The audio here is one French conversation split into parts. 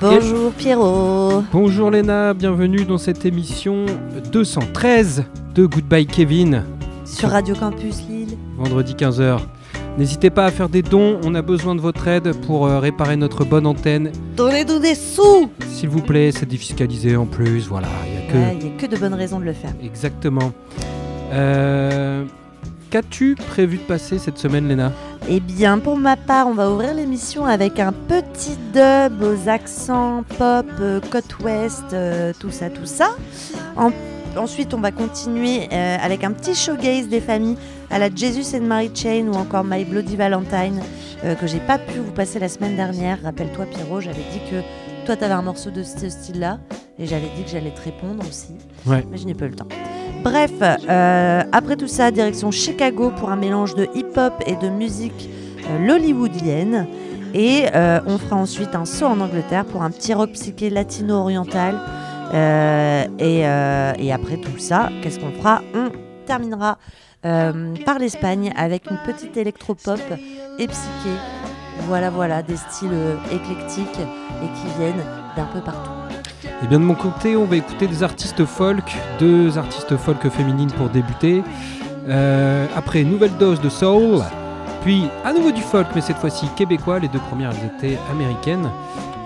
Bonjour Pierrot Bonjour Léna, bienvenue dans cette émission 213 de Goodbye Kevin. Sur Radio Campus Lille. Vendredi 15h. N'hésitez pas à faire des dons, on a besoin de votre aide pour euh, réparer notre bonne antenne. Donnez-nous des sous S'il vous plaît, c'est défiscalisé en plus, voilà, il n'y a que... Il n'y a que de bonnes raisons de le faire. Exactement. Euh, Qu'as-tu prévu de passer cette semaine Léna? Eh bien, pour ma part, on va ouvrir l'émission avec un petit dub aux accents pop, euh, côte ouest, euh, tout ça, tout ça. En- ensuite, on va continuer euh, avec un petit showgaze des familles à la Jesus and Mary Chain ou encore My Bloody Valentine euh, que j'ai pas pu vous passer la semaine dernière. Rappelle-toi, Pierrot, j'avais dit que toi, tu avais un morceau de ce style-là et j'avais dit que j'allais te répondre aussi. Ouais. Mais je n'ai pas eu le temps. Bref, euh, après tout ça, direction Chicago pour un mélange de hip-hop et de musique euh, lollywoodienne. Et euh, on fera ensuite un saut en Angleterre pour un petit rock psyché latino-oriental. Et, et après tout ça, qu'est-ce qu'on fera? On terminera par l'Espagne avec une petite électropop et psyché. Voilà, voilà, des styles éclectiques et qui viennent d'un peu partout. Eh bien de mon côté, on va écouter des artistes folk, deux artistes folk féminines pour débuter. Euh, après, nouvelle dose de soul, puis à nouveau du folk, mais cette fois-ci québécois. Les deux premières, elles étaient américaines.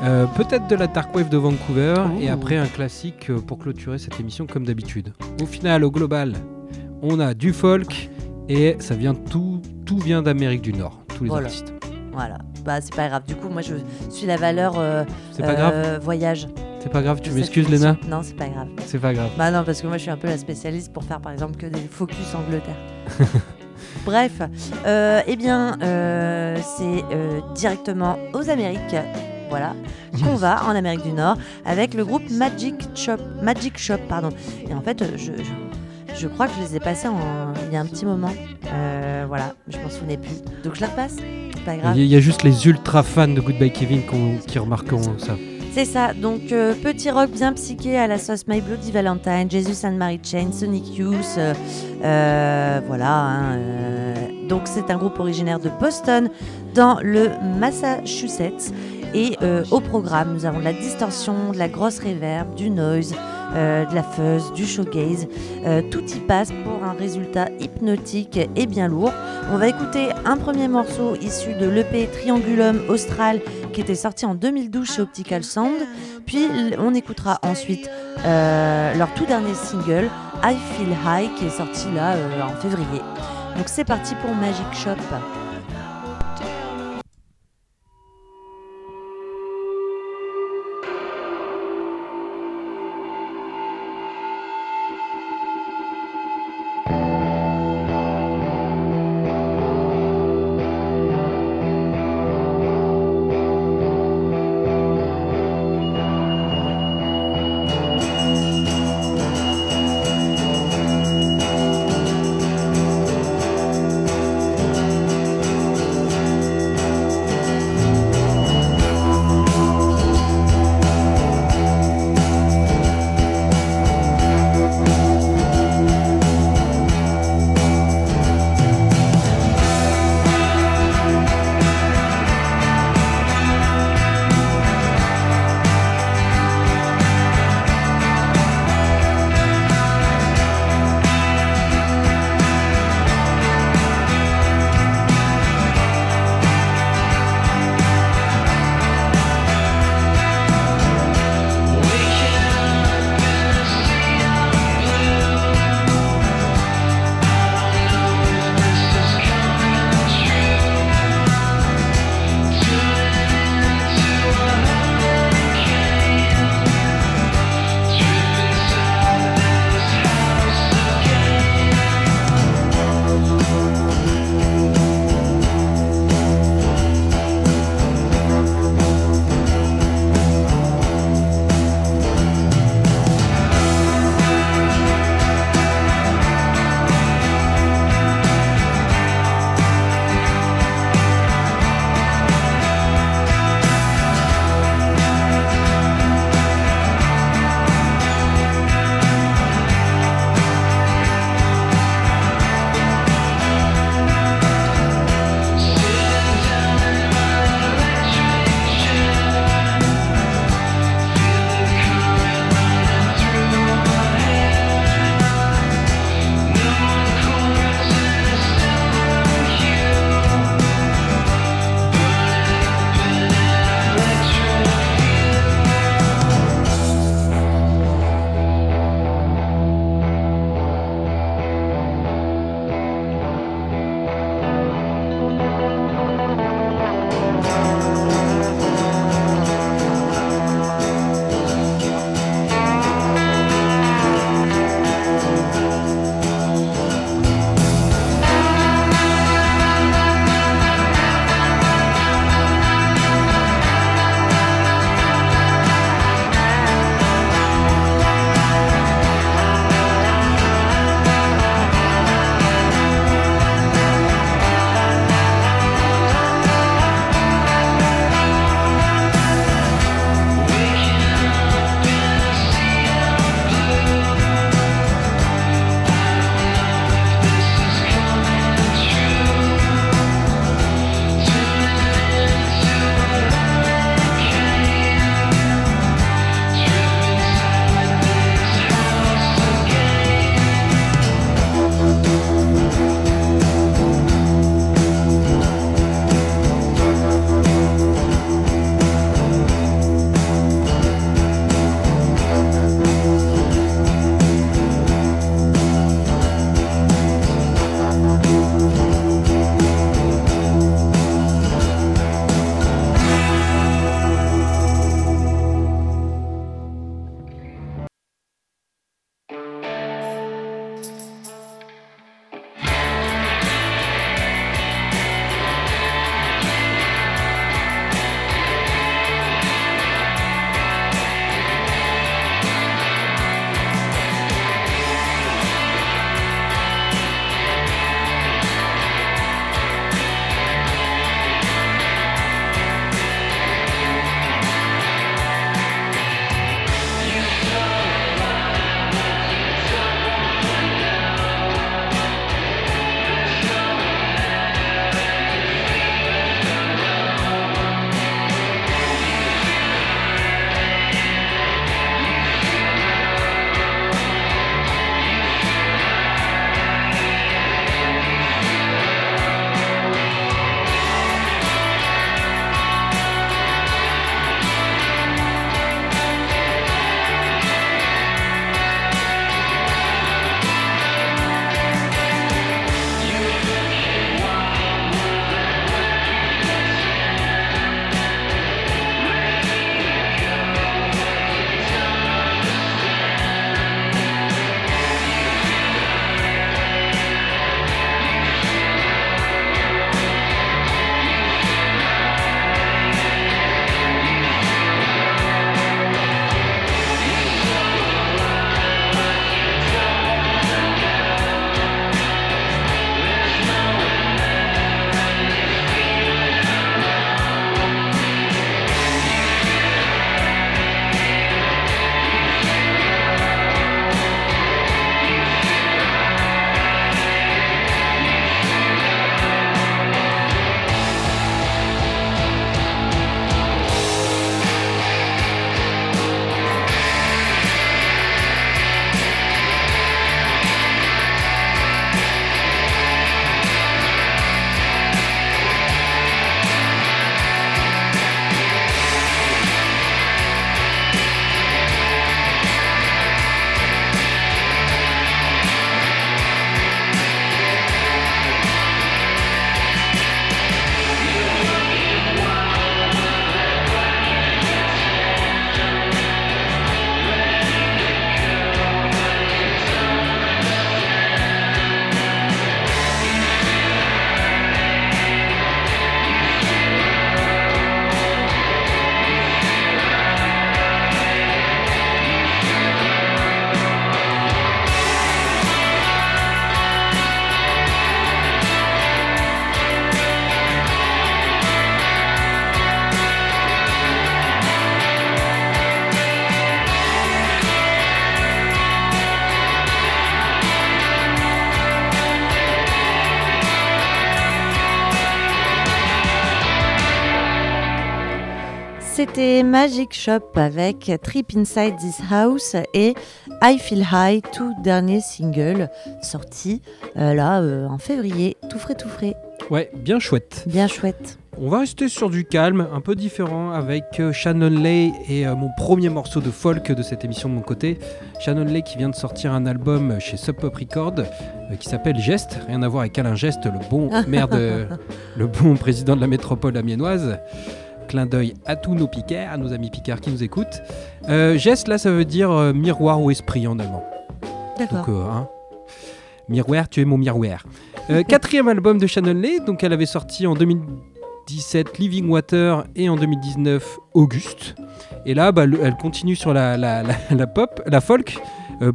Euh, Peut-être de la dark wave de Vancouver, Oh. et après un classique pour clôturer cette émission comme d'habitude. Au final, au global, on a du folk et ça vient tout, tout vient d'Amérique du Nord, tous les Voilà. artistes. Voilà, bah c'est pas grave. Du coup, moi je suis la valeur euh, C'est pas grave, euh, voyage. C'est pas grave. Tu m'excuses, Léna. Non, c'est pas grave. C'est pas grave. Bah non, parce que moi je suis un peu la spécialiste pour faire par exemple que des focus Angleterre. Bref, euh, eh bien, euh, c'est euh, directement aux Amériques, voilà, qu'on va en Amérique du Nord avec le groupe Magic Shop, Magic Shop, pardon. Et en fait, je, je, je crois que je les ai passés en, il y a un petit moment, Euh, voilà, je m'en souvenais plus, donc je la repasse. C'est pas grave. Il y a juste les ultra fans de Goodbye Kevin qui remarqueront ça. C'est ça, donc euh, petit rock bien psyché à la sauce My Bloody Valentine, Jesus and Mary Chain, Sonic Youth, euh, euh, voilà. hein, donc c'est un groupe originaire de Boston dans le Massachusetts. Et au programme, nous avons de la distorsion, de la grosse reverb, du noise, euh, de la fuzz, du showgaze. Euh, tout y passe pour un résultat hypnotique et bien lourd. On va écouter un premier morceau issu de l'EP Triangulum Austral qui était sorti en 2012 chez Optical Sound. Puis on écoutera ensuite euh, leur tout dernier single, I Feel High, qui est sorti là euh, en février. Donc c'est parti pour Magic Shop. C'était Magic Shop avec Trip Inside This House et I Feel High, tout dernier single sorti euh, là euh, en février, tout frais tout frais. Ouais, bien chouette. Bien chouette. On va rester sur du calme, un peu différent avec euh, Shannon Lay et mon premier morceau de folk de cette émission de mon côté. Shannon Lay qui vient de sortir un album chez Sub Pop Record qui s'appelle Geste, rien à voir avec Alain Geste, le bon maire de, le bon président de la métropole amiénoise clin d'œil à tous nos picards, à nos amis picards qui nous écoutent. Euh, geste, là, ça veut dire euh, miroir ou esprit en allemand. D'accord. Euh, hein, miroir, tu es mon miroir. quatrième album de Shannon Lee, donc elle avait sorti en 2017 Living Water et en 2019 Auguste. Et là, bah, elle continue sur la, la, la, pop, la folk,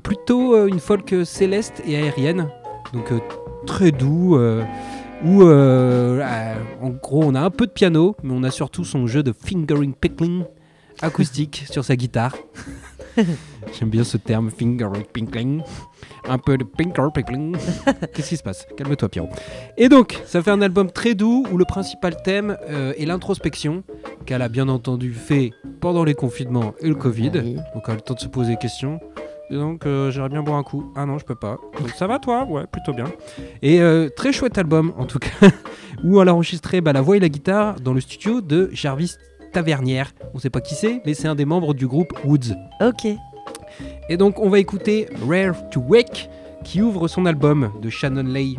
plutôt une folk céleste et aérienne. Donc très doux où euh, euh, en gros on a un peu de piano, mais on a surtout son jeu de fingering pickling acoustique sur sa guitare. J'aime bien ce terme fingering pickling. Un peu de finger pickling. Qu'est-ce qui se passe? Calme-toi Pierrot. Et donc, ça fait un album très doux où le principal thème euh, est l'introspection qu'elle a bien entendu fait pendant les confinements et le Covid. Donc elle a le temps de se poser des questions donc euh, j'aimerais bien boire un coup. Ah non, je peux pas. Donc ça va toi? Ouais, plutôt bien. Et euh, très chouette album en tout cas, où elle a enregistré bah, la voix et la guitare dans le studio de Jarvis Tavernière. On sait pas qui c'est, mais c'est un des membres du groupe Woods. Ok. Et donc on va écouter Rare to Wake qui ouvre son album de Shannon Lay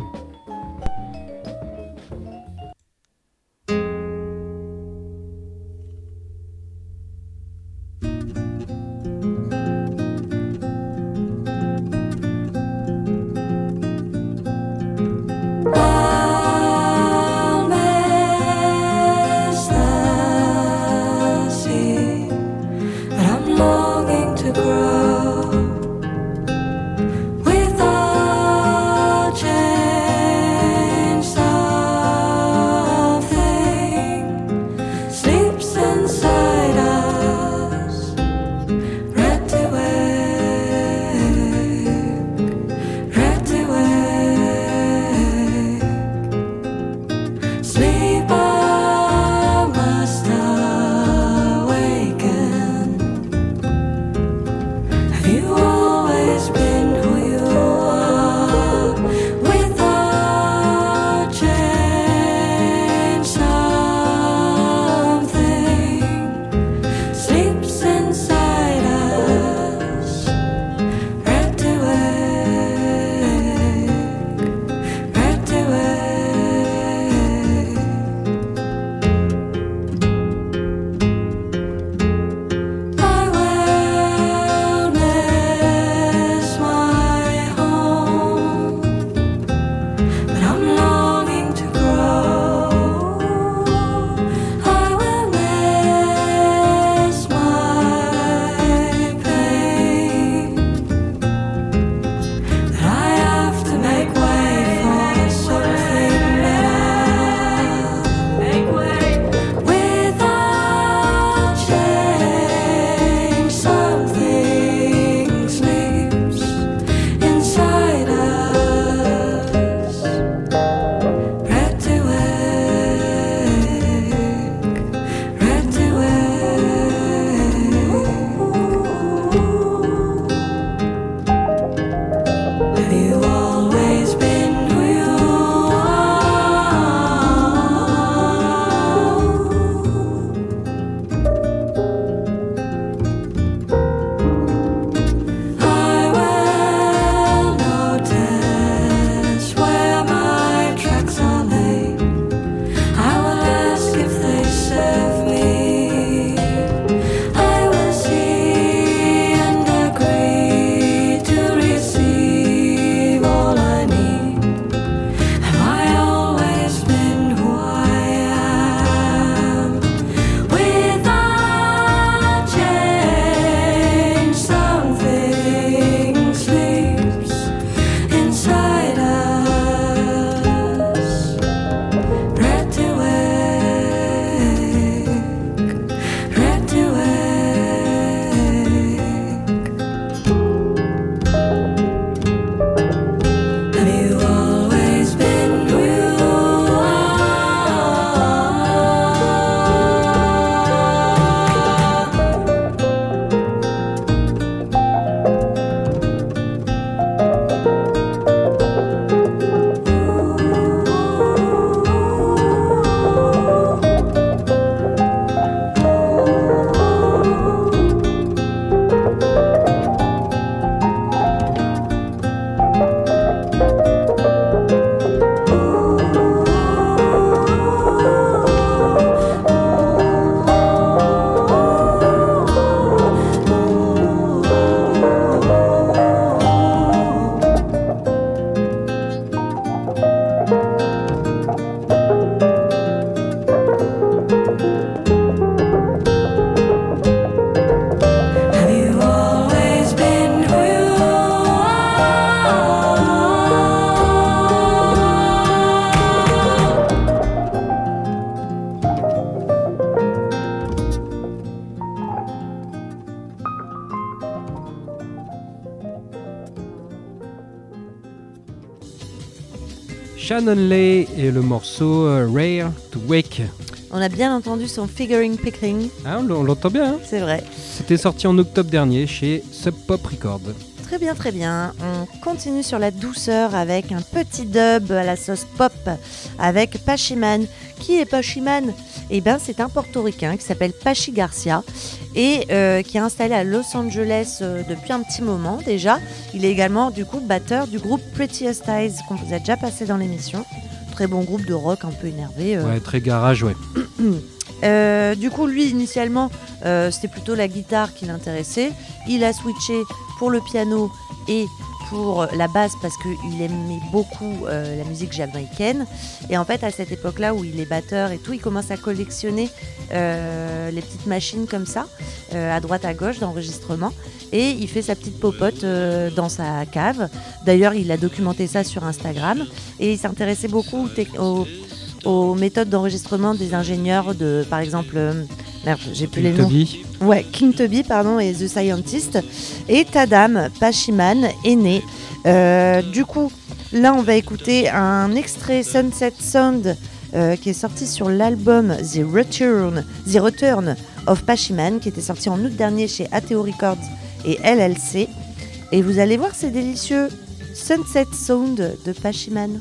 Lay et le morceau euh, Rare to Wake. On a bien entendu son figuring picking, Ah, on l'entend bien. hein c'est vrai. C'était sorti en octobre dernier chez Sub Pop Records. Très bien, très bien. On continue sur la douceur avec un petit dub à la sauce pop avec Pachiman. Qui est Pachiman Eh bien, c'est un portoricain qui s'appelle Pachi Garcia et euh, qui est installé à Los Angeles euh, depuis un petit moment déjà. Il est également du coup batteur du groupe Prettiest Eyes qu'on vous a déjà passé dans l'émission. Très bon groupe de rock un peu énervé. euh, Ouais, très garage, ouais. euh, du coup, lui, initialement, euh, c'était plutôt la guitare qui l'intéressait. Il a switché pour le piano et pour la basse parce qu'il aimait beaucoup euh, la musique jamaïcaine. Et en fait, à cette époque-là où il est batteur et tout, il commence à collectionner euh, les petites machines comme ça, euh, à droite à gauche d'enregistrement. Et il fait sa petite popote dans sa cave. D'ailleurs, il a documenté ça sur Instagram. Et il s'intéressait beaucoup aux aux, méthodes d'enregistrement des ingénieurs de, par exemple, merde, j'ai plus les noms. Toby. Ouais, King Tubby, pardon, et The Scientist. Et Tadam Pashiman est né. Euh, du coup, là, on va écouter un extrait Sunset Sound euh, qui est sorti sur l'album The Return, The Return of Pashiman, qui était sorti en août dernier chez ATO Records et LLC. Et vous allez voir, c'est délicieux. Sunset Sound de Pashiman.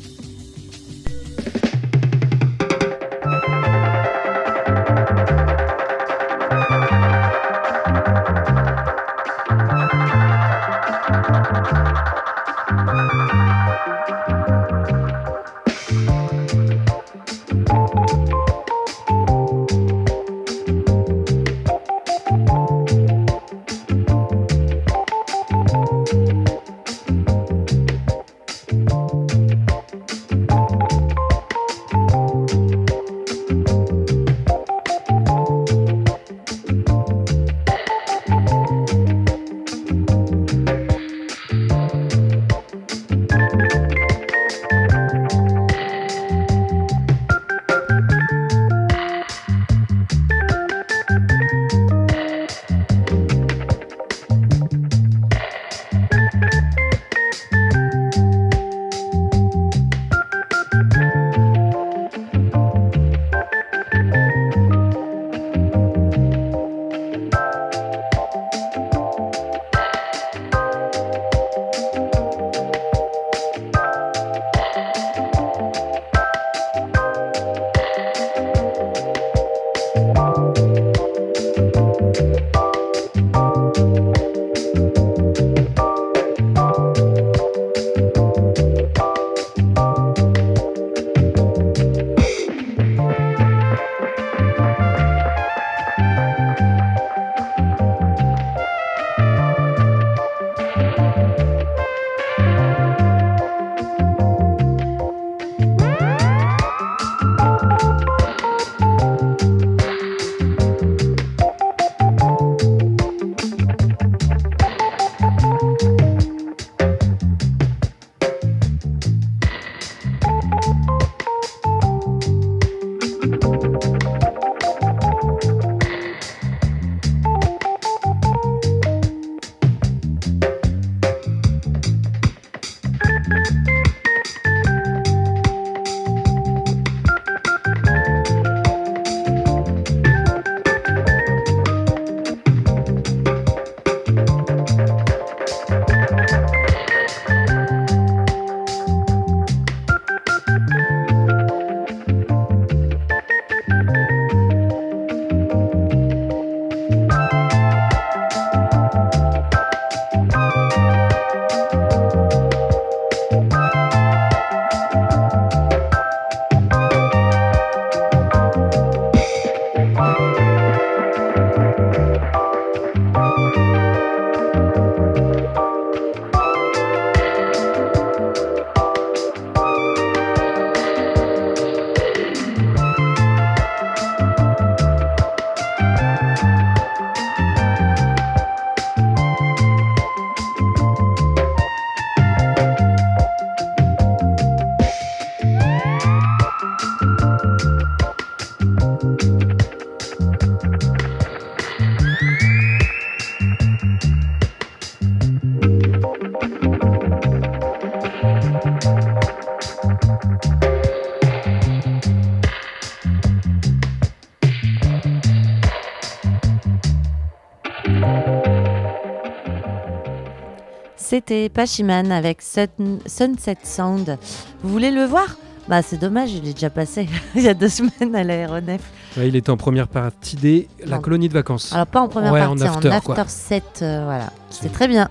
C'était Pachiman avec Sunset Sound. Vous voulez le voir? Bah c'est dommage, il est déjà passé il y a deux semaines à l'aéronef. il était en première partie des la colonie de vacances. Alors pas en première partie, en after, set, euh, voilà. C'est très bien.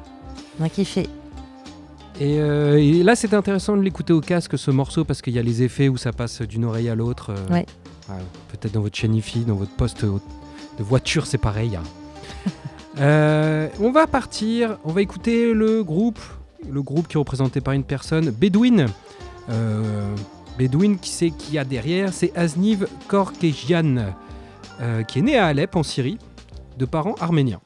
On a kiffé. Euh, et, là, c'était intéressant de l'écouter au casque, ce morceau, parce qu'il y a les effets où ça passe d'une oreille à l'autre. Euh, peut-être dans votre chaîne IFI, dans votre poste de voiture, c'est pareil. Hein. On va partir, on va écouter le groupe, le groupe qui est représenté par une personne, Bedouin. Bedouin, qui c'est qui a derrière C'est Azniv Korkejian, euh, qui est né à Alep, en Syrie, de parents arméniens.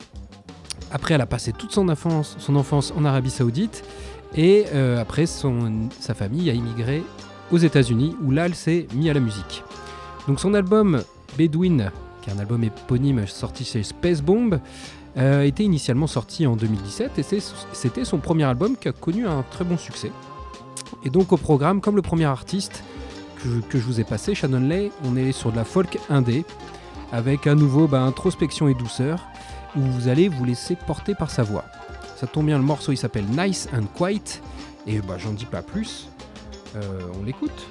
Après, elle a passé toute son enfance, son enfance en Arabie Saoudite, et euh, après, sa famille a immigré aux États-Unis, où là, elle s'est mise à la musique. Donc, son album Bedouin, qui est un album éponyme sorti chez Space Bomb, euh, était initialement sorti en 2017 et c'était son premier album qui a connu un très bon succès. Et donc au programme, comme le premier artiste que je, vous ai passé, Shannon Lay, on est sur de la folk indé, avec à nouveau bah, introspection et douceur, où vous allez vous laisser porter par sa voix. Ça tombe bien, le morceau il s'appelle Nice and Quiet, et bah, j'en dis pas plus, euh, on l'écoute.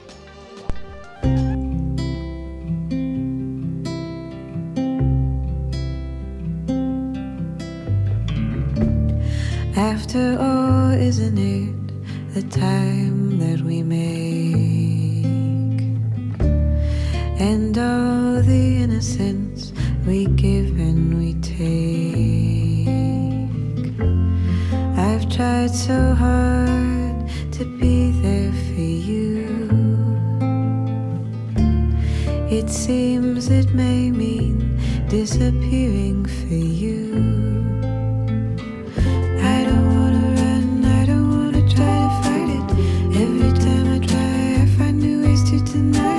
After all, isn't it the time that we make and all the innocence we give and we take. I've tried so hard to be there for you. It seems it may mean disappearing for you. tonight.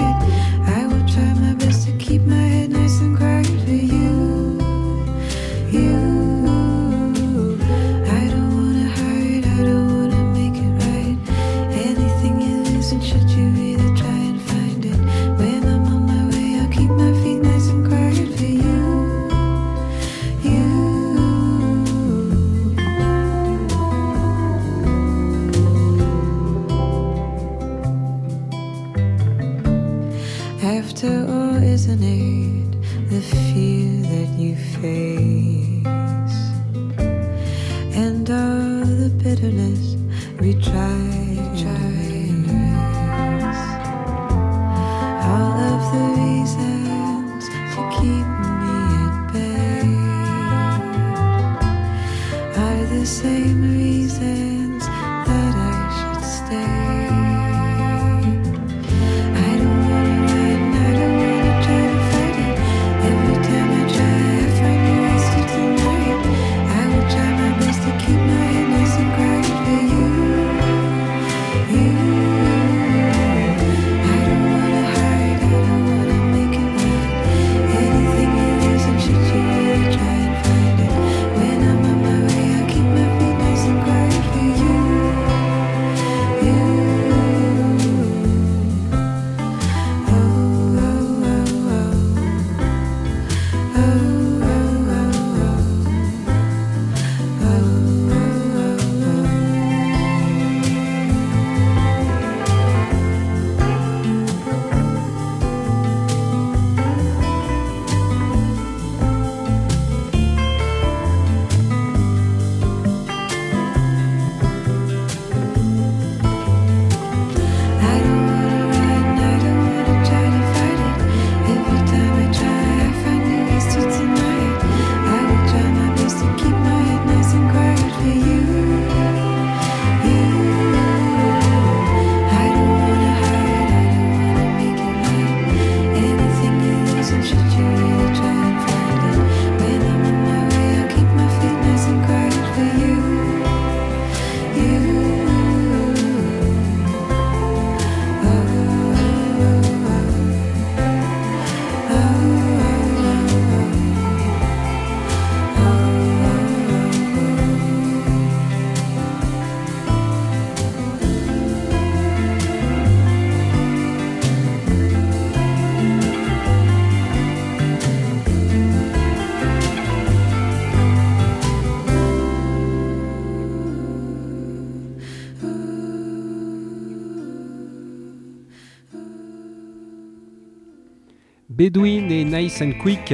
Bedouin et Nice and Quick.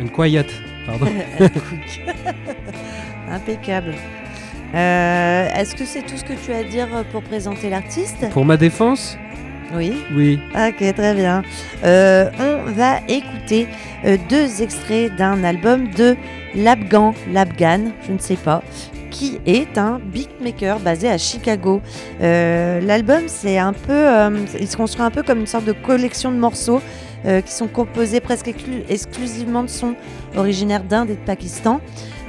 And Quiet, pardon. Impeccable. Euh, Est-ce que c'est tout ce que tu as à dire pour présenter l'artiste? Pour ma défense? Oui. Oui. Ok, très bien. Euh, on va écouter euh, deux extraits d'un album de Labgan, Labgan, je ne sais pas, qui est un beatmaker basé à Chicago. Euh, L'album, c'est un peu, euh, il se construit un peu comme une sorte de collection de morceaux euh, qui sont composés presque exclu- exclusivement de sons originaires d'Inde et de Pakistan,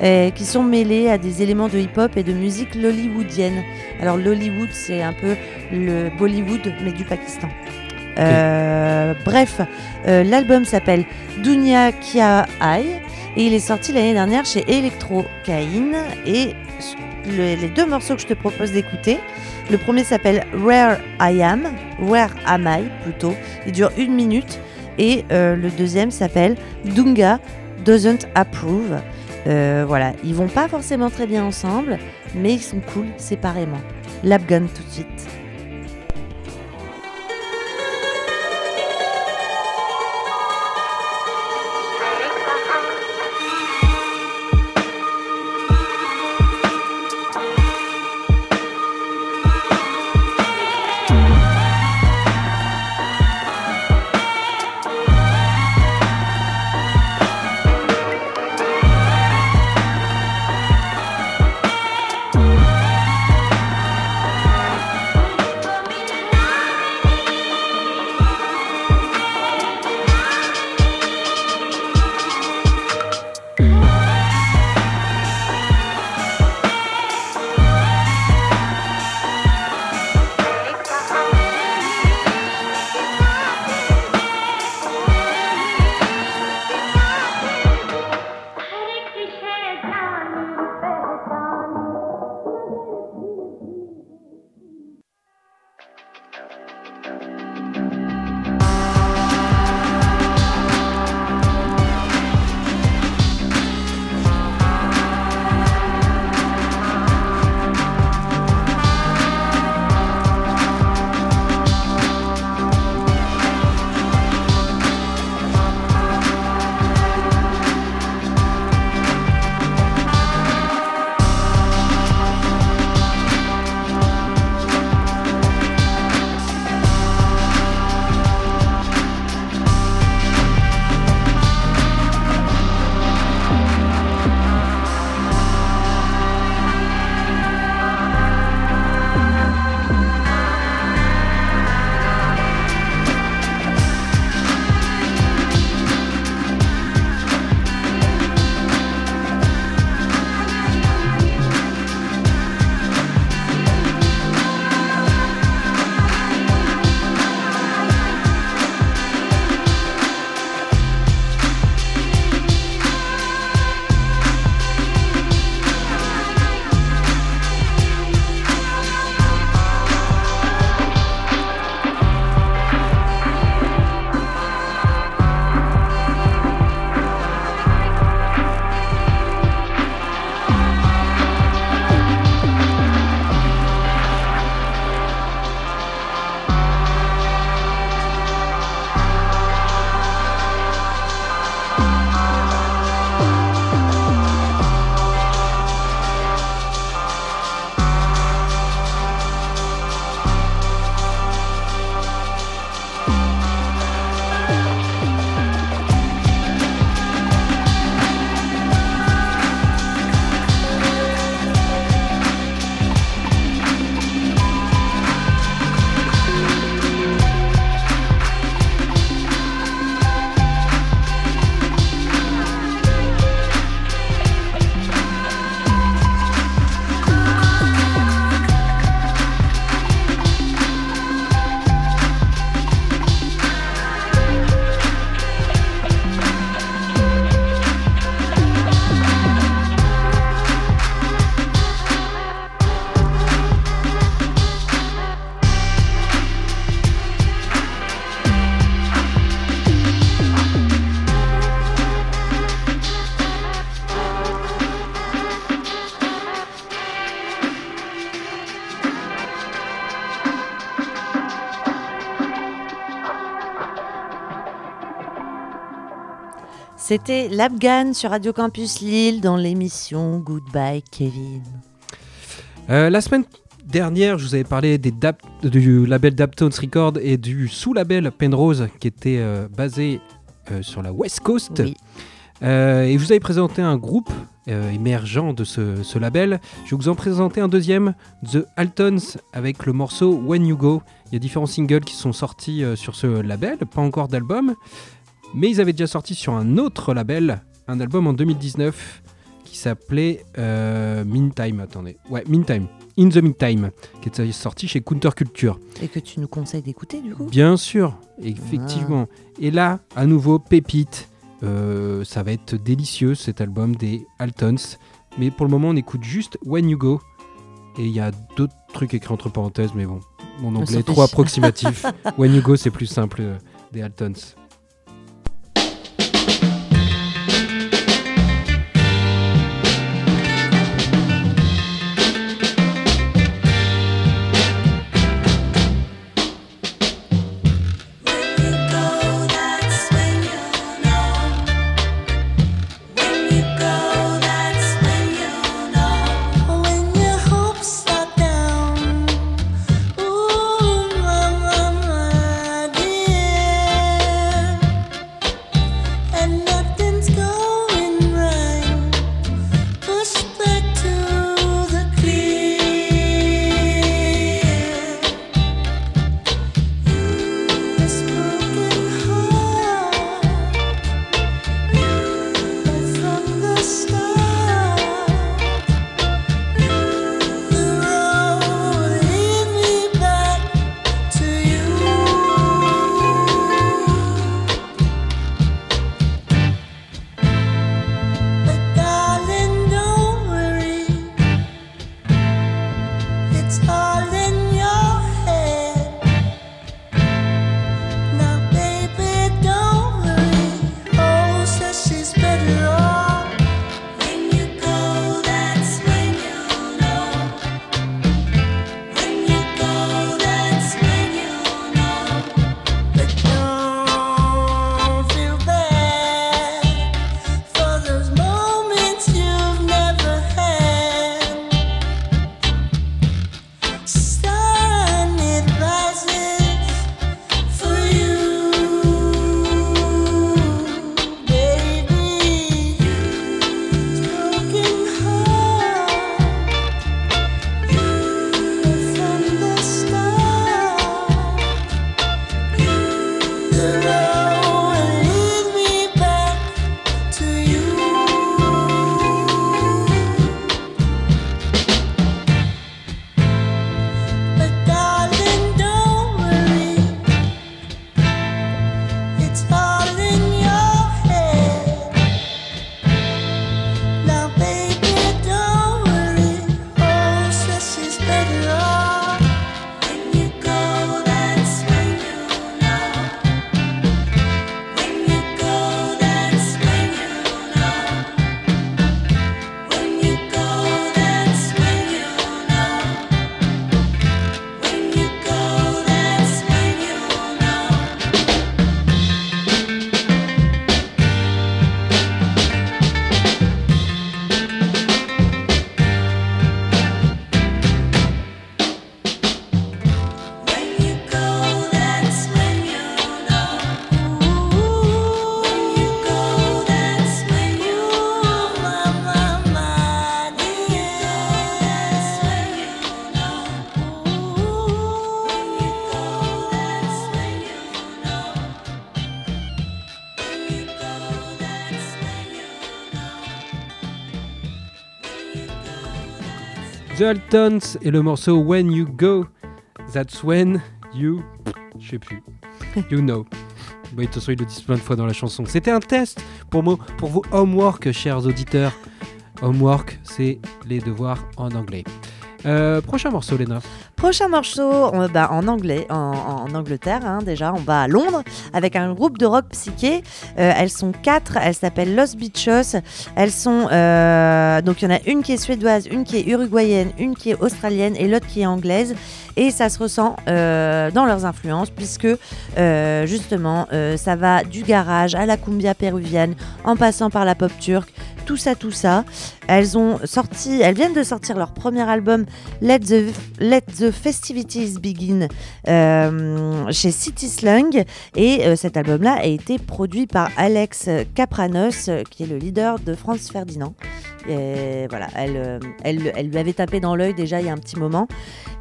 euh, qui sont mêlés à des éléments de hip-hop et de musique lollywoodienne. Alors l'Hollywood, c'est un peu le Bollywood, mais du Pakistan. Euh, bref, l'album s'appelle Dunia Kia Ai et il est sorti l'année dernière chez Electro Cain. Et le- les deux morceaux que je te propose d'écouter, le premier s'appelle Where I Am, Where Am I plutôt, il dure une minute. Et euh, le deuxième s'appelle Dunga Doesn't Approve. Euh, voilà, ils vont pas forcément très bien ensemble, mais ils sont cool séparément. Lapgun tout de suite. C'était Labgan sur Radio Campus Lille dans l'émission Goodbye Kevin. Euh, la semaine dernière, je vous avais parlé des Dap- du label Daptones Records et du sous-label Penrose qui était euh, basé euh, sur la West Coast. Oui. Et je vous avais présenté un groupe émergent de ce, ce label. Je vais vous en présenter un deuxième, The Altons, avec le morceau When You Go. Il y a différents singles qui sont sortis sur ce label, pas encore d'album, mais ils avaient déjà sorti sur un autre label, un album en 2019 qui s'appelait euh, Meantime. Attendez, ouais, Meantime. In the Meantime, qui est sorti chez Counterculture. Et que tu nous conseilles d'écouter du coup? Bien sûr, effectivement. Et là, à nouveau, pépite. Euh, ça va être délicieux cet album des Altons. Mais pour le moment, on écoute juste When You Go. Et il y a d'autres trucs écrits entre parenthèses, mais bon, mon On anglais est trop approximatif. When You Go, c'est plus simple euh, des Altons. Et le morceau When You Go, That's When You. Je sais plus. You know. Oui, de toute façon, ils le disent plein de fois dans la chanson. C'était un test pour, mo- pour vos homework, chers auditeurs. Homework, c'est les devoirs en anglais. Euh, prochain morceau, Léna. Prochain morceau bah, en anglais, en, Angleterre hein, déjà, on va à Londres avec un groupe de rock psyché. Euh, elles sont quatre, elles s'appellent Los Bichos. Elles sont euh, donc il y en a une qui est suédoise, une qui est uruguayenne, une qui est australienne et l'autre qui est anglaise. Et ça se ressent euh, dans leurs influences puisque justement ça va du garage à la cumbia péruvienne en passant par la pop turque, tout ça, tout ça. Elles ont sorti, elles viennent de sortir leur premier album Let the, Festivities Begin euh, chez City Slang et euh, cet album-là a été produit par Alex Capranos euh, qui est le leader de Franz Ferdinand. Et voilà, elle, euh, elle, elle lui avait tapé dans l'œil déjà il y a un petit moment.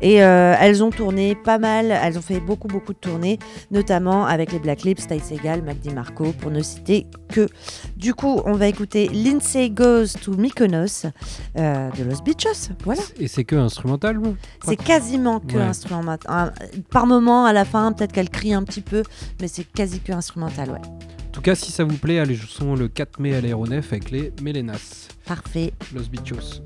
Et euh, elles ont tourné pas mal, elles ont fait beaucoup beaucoup de tournées, notamment avec les Black Lips, Ty Segal, Mac DiMarco, pour ne citer que. Du coup, on va écouter Lindsay Goes to Mykonos euh, de Los Bichos. Voilà. Et c'est que instrumental C'est quasiment que Ouais. instrumental. Par moment, à la fin, peut-être qu'elle crie un petit peu, mais c'est quasi que instrumental, ouais. En tout cas, si ça vous plaît, allez, sont le 4 mai à l'aéronef avec les Melenas, Parfait. Los Bichos.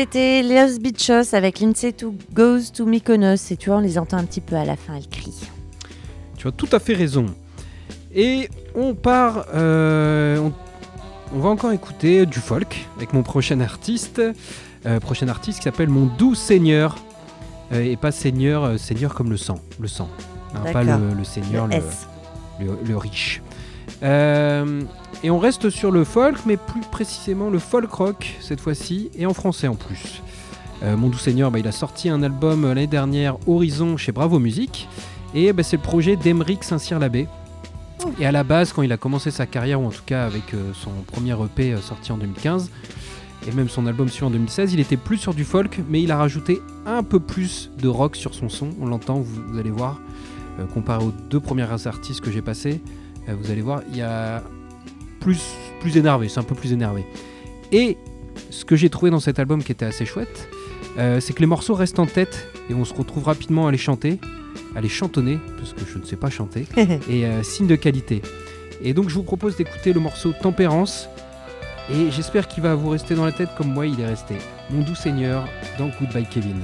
C'était Leos Bichos avec Lindsay to Goes to Mykonos. Et tu vois, on les entend un petit peu à la fin, elles crient. Tu as tout à fait raison. Et on part. euh, on, on va encore écouter du folk avec mon prochain artiste. euh, prochain artiste qui s'appelle Mon Doux Seigneur. Euh, et pas Seigneur, Seigneur comme le sang. Le sang. Hein, pas le, le Seigneur, le riche. Euh, et on reste sur le folk, mais plus précisément le folk rock cette fois-ci, et en français en plus. Euh, Mon doux Seigneur, bah, il a sorti un album l'année dernière, Horizon, chez Bravo Musique, et bah, c'est le projet d'Emeric Saint-Cyr-Labbé. Et à la base, quand il a commencé sa carrière, ou en tout cas avec euh, son premier EP sorti en 2015, et même son album suivant en 2016, il était plus sur du folk, mais il a rajouté un peu plus de rock sur son son. On l'entend, vous, allez voir, comparé aux deux premiers artistes que j'ai passés, vous allez voir, il y a plus, plus énervé, c'est un peu plus énervé. Et ce que j'ai trouvé dans cet album qui était assez chouette, euh, c'est que les morceaux restent en tête et on se retrouve rapidement à les chanter, à les chantonner, parce que je ne sais pas chanter, et euh, signe de qualité. Et donc je vous propose d'écouter le morceau Tempérance, et j'espère qu'il va vous rester dans la tête comme moi il est resté. Mon doux Seigneur dans Goodbye Kevin.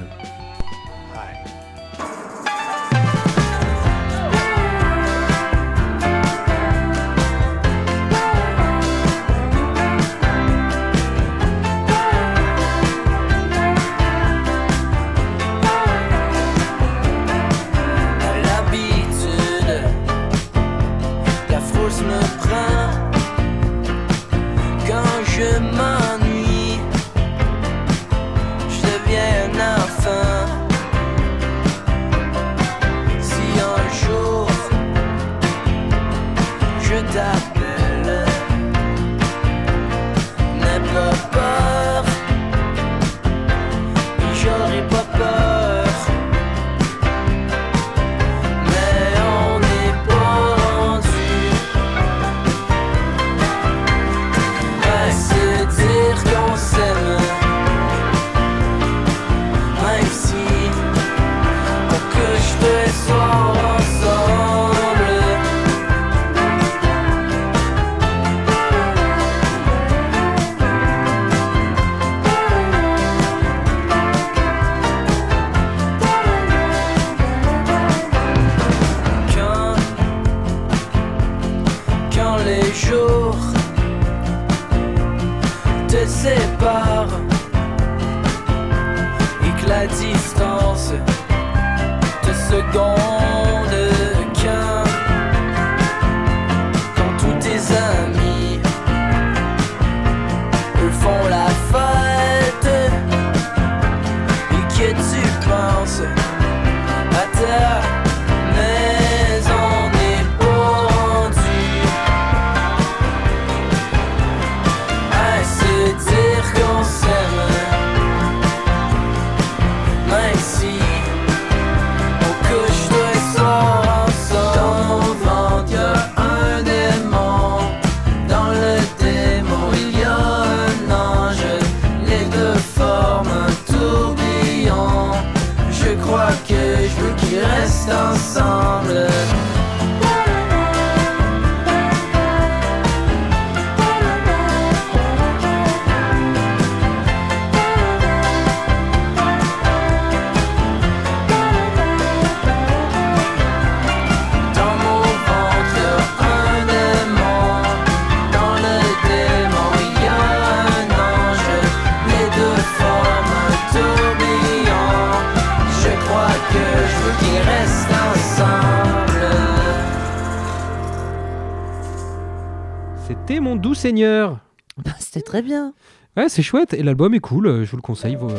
Seigneur. Bah, C'était très bien. Ouais, c'est chouette et l'album est cool, euh, je vous le conseille vo-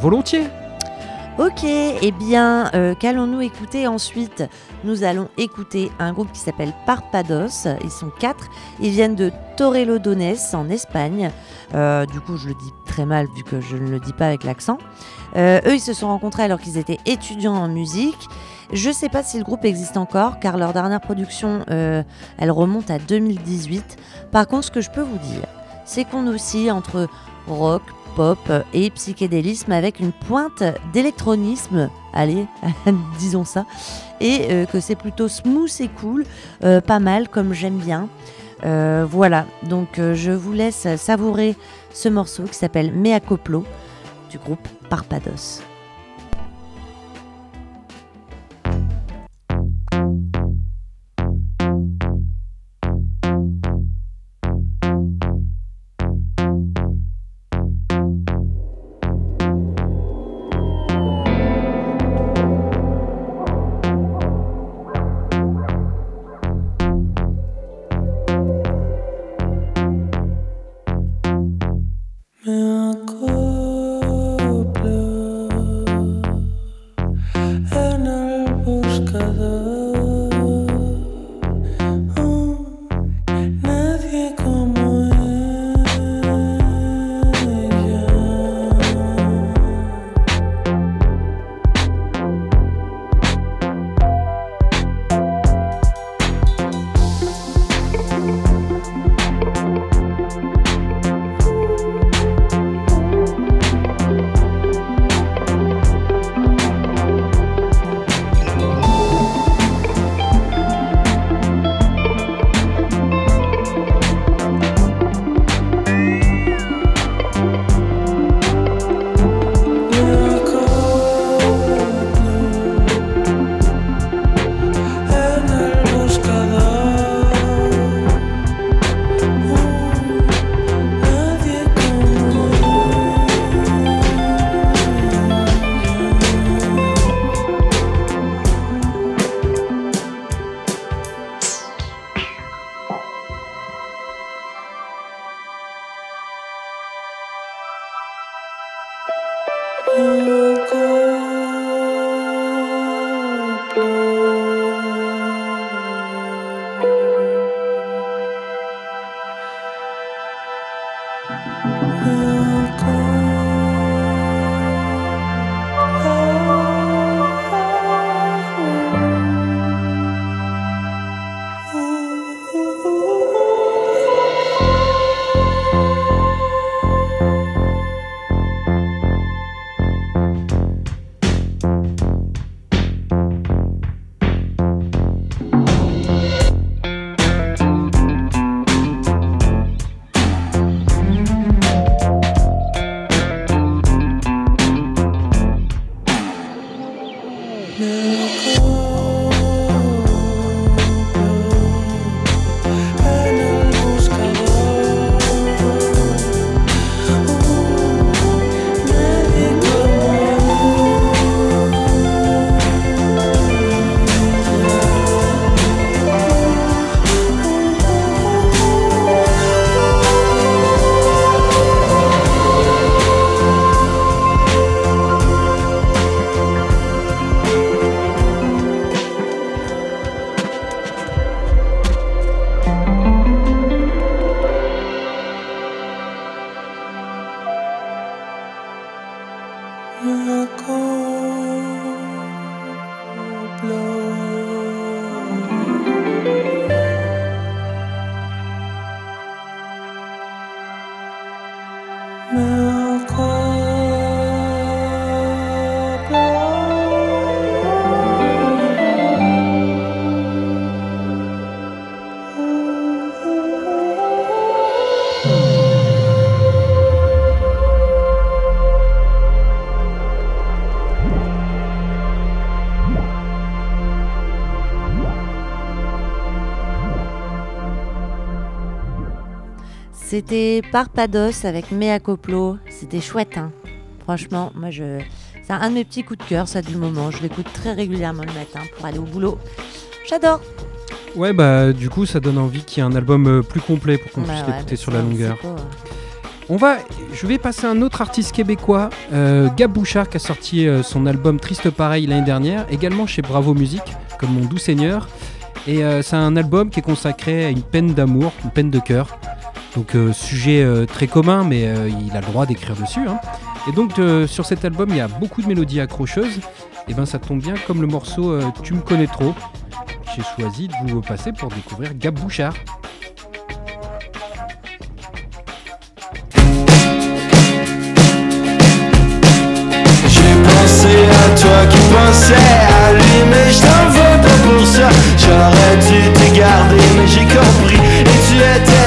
volontiers. Ok, eh bien, euh, qu'allons-nous écouter ensuite? Nous allons écouter un groupe qui s'appelle Parpados. Ils sont quatre. Ils viennent de Torrelodones en Espagne. Euh, du coup, je le dis très mal vu que je ne le dis pas avec l'accent. Euh, eux, ils se sont rencontrés alors qu'ils étaient étudiants en musique. Je ne sais pas si le groupe existe encore, car leur dernière production, elle remonte à 2018. Par contre, ce que je peux vous dire, c'est qu'on oscille entre rock, pop et psychédélisme avec une pointe d'électronisme, allez, disons ça, et euh, que c'est plutôt smooth et cool, euh, pas mal comme j'aime bien. Euh, voilà, donc je vous laisse savourer ce morceau qui s'appelle Mea Coplo du groupe Parpados. C'était Parpados avec Mea Coplo. C'était chouette, hein. Franchement, moi, je... c'est un de mes petits coups de cœur, ça, du moment. Je l'écoute très régulièrement le matin pour aller au boulot. J'adore. Ouais, bah du coup, ça donne envie qu'il y ait un album euh, plus complet pour qu'on Bah puisse ouais, l'écouter mais sur la longueur. psycho, hein. On va, je vais passer à un autre artiste québécois, euh, Gab Bouchard, qui a sorti euh, son album Triste Pareil l'année dernière, également chez Bravo Musique, comme Mon Doux Seigneur. Et euh, c'est un album qui est consacré à une peine d'amour, une peine de cœur. Donc euh, sujet euh, très commun, mais euh, il a le droit d'écrire dessus. hein. Et donc sur cet album, il y a beaucoup de mélodies accrocheuses. Et ben ça tombe bien comme le morceau Tu me connais trop. J'ai choisi de vous passer pour découvrir Gab Bouchard. J'ai pensé à toi qui pensais à lui Mais je t'en veux pas pour ça J'aurais dû te garder mais j'ai compris Et tu étais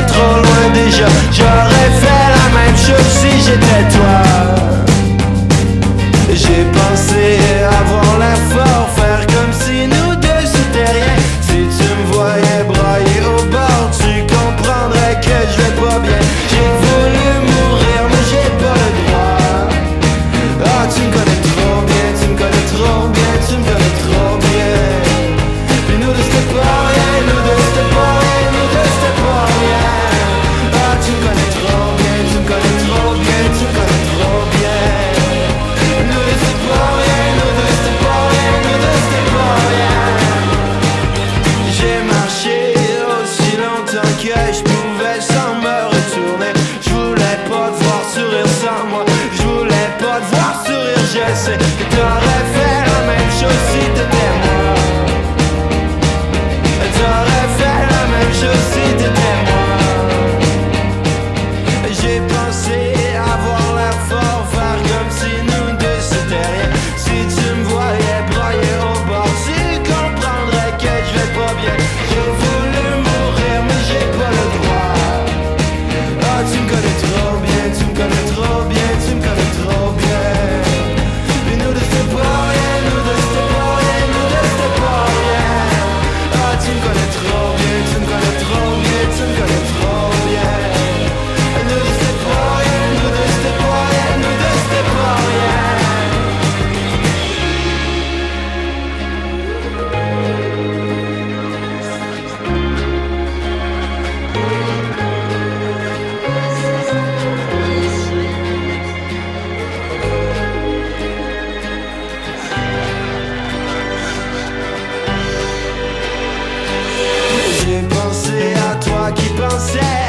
toi qui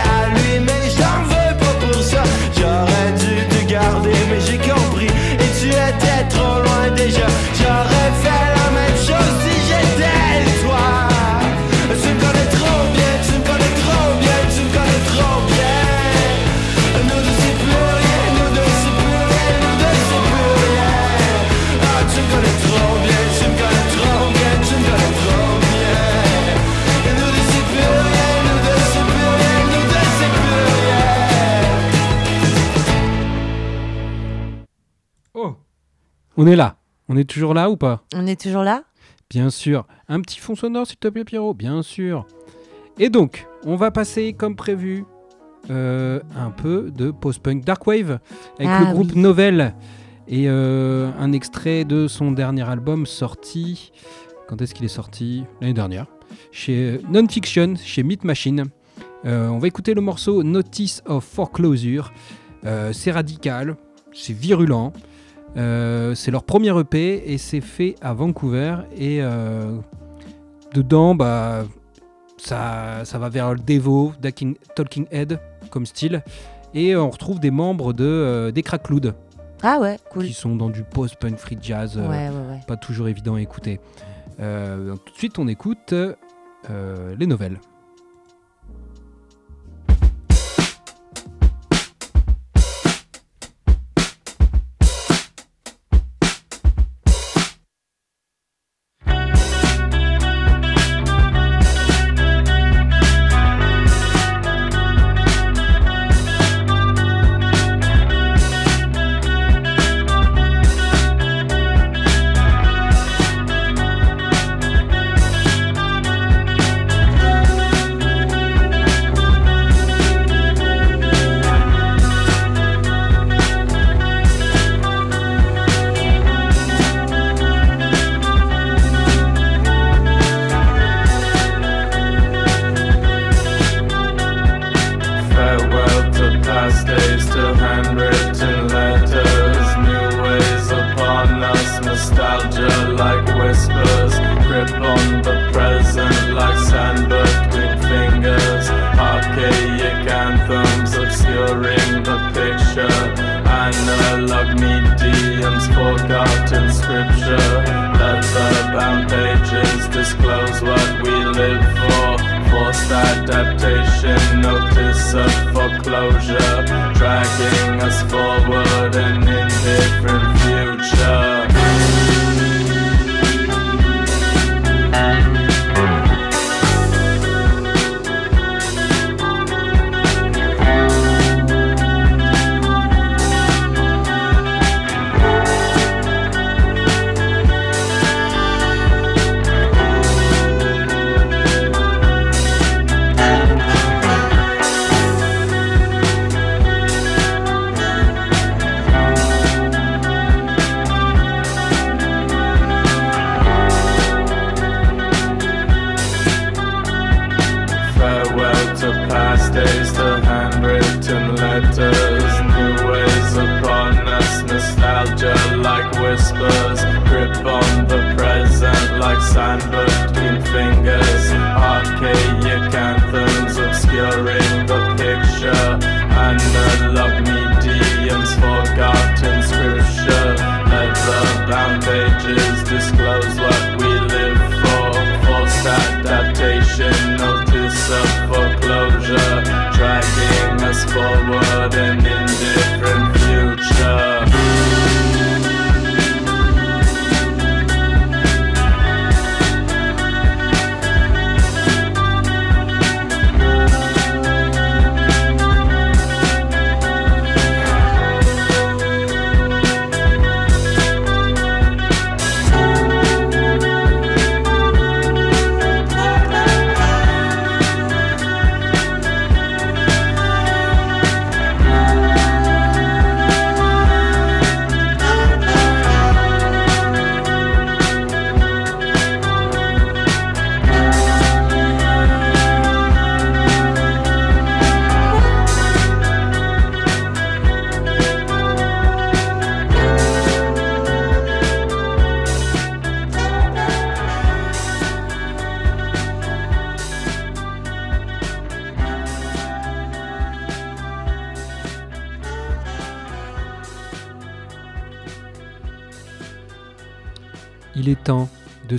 On est là. On est toujours là ou pas? On est toujours là? Bien sûr. Un petit fond sonore, s'il te plaît, Pierrot. Bien sûr. Et donc, on va passer, comme prévu, euh, un peu de post-punk Darkwave avec Ah le groupe oui. Novel et euh, un extrait de son dernier album sorti. Quand est-ce qu'il est sorti? L'année dernière. Chez Nonfiction, chez Meat Machine. Euh, on va écouter le morceau Notice of Foreclosure. Euh, c'est radical, c'est virulent. Euh, c'est leur premier EP et c'est fait à Vancouver. Et euh, dedans, bah, ça, ça va vers le Devo, Talking, Talking Head comme style. Et on retrouve des membres de, euh, des Crackloud Ah ouais, cool. qui sont dans du post-punk free jazz. euh, Ouais, ouais, ouais. Pas toujours évident à écouter. Euh, donc tout de suite, on écoute euh, les nouvelles.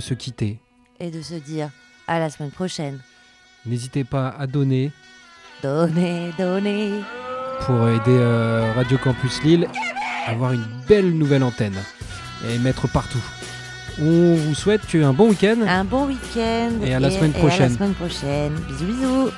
Se quitter. Et de se dire à la semaine prochaine. N'hésitez pas à donner Donnez, donnez. pour aider euh, Radio Campus Lille à avoir une belle nouvelle antenne et mettre partout. On vous souhaite un bon week-end. Un bon week-end. Et à la semaine Et à prochaine. la semaine prochaine. Bisous, bisous.